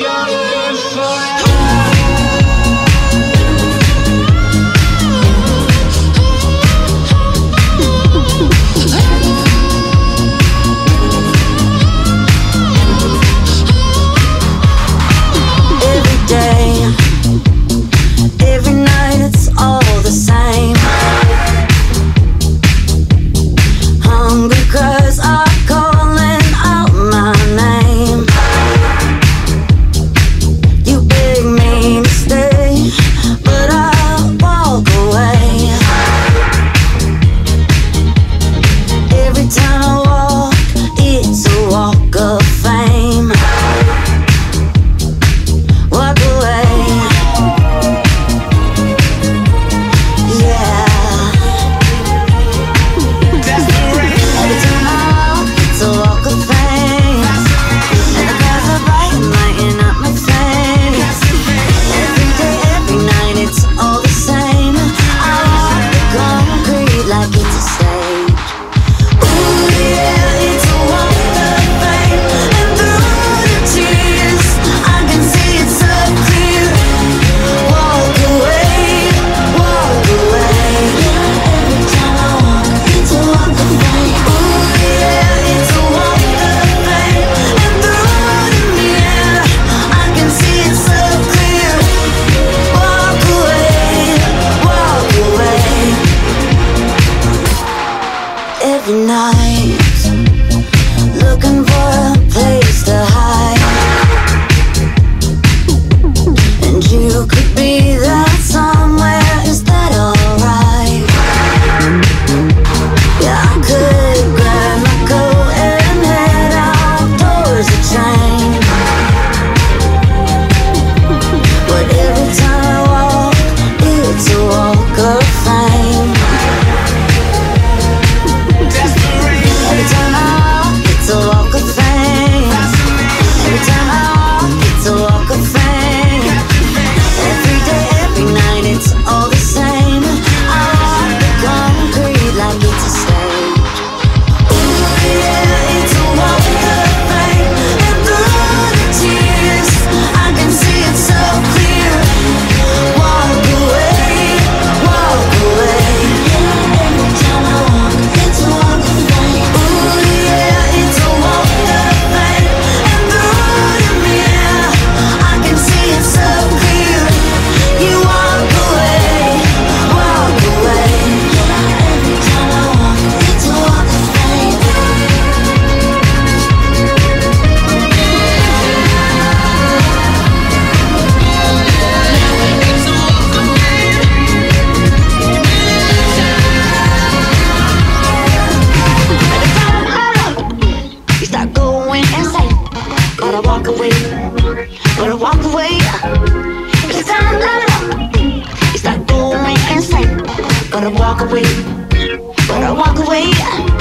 Young and forever. Nights Looking for a place to walk away. Gotta walk away. If you can't love it up, you start doing insane. Gotta walk away. Gotta walk away.